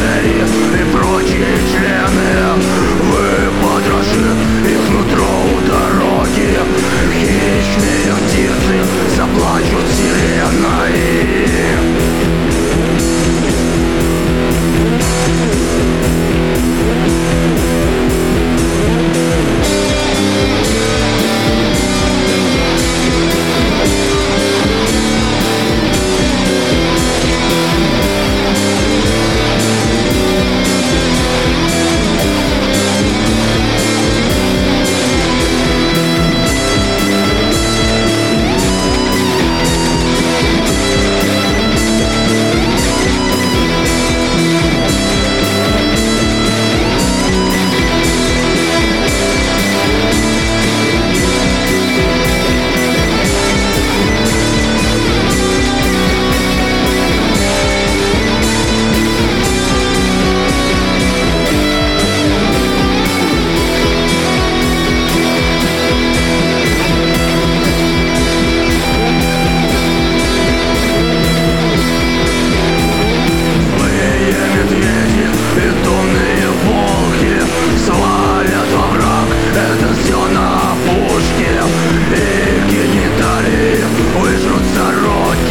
city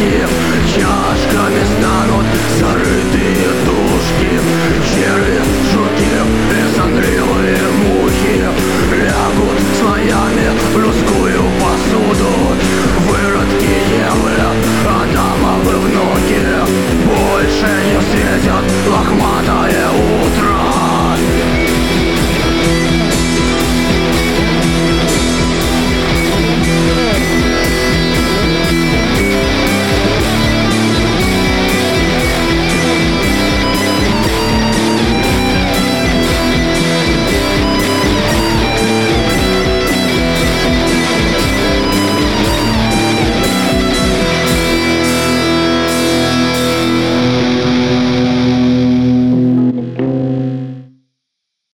you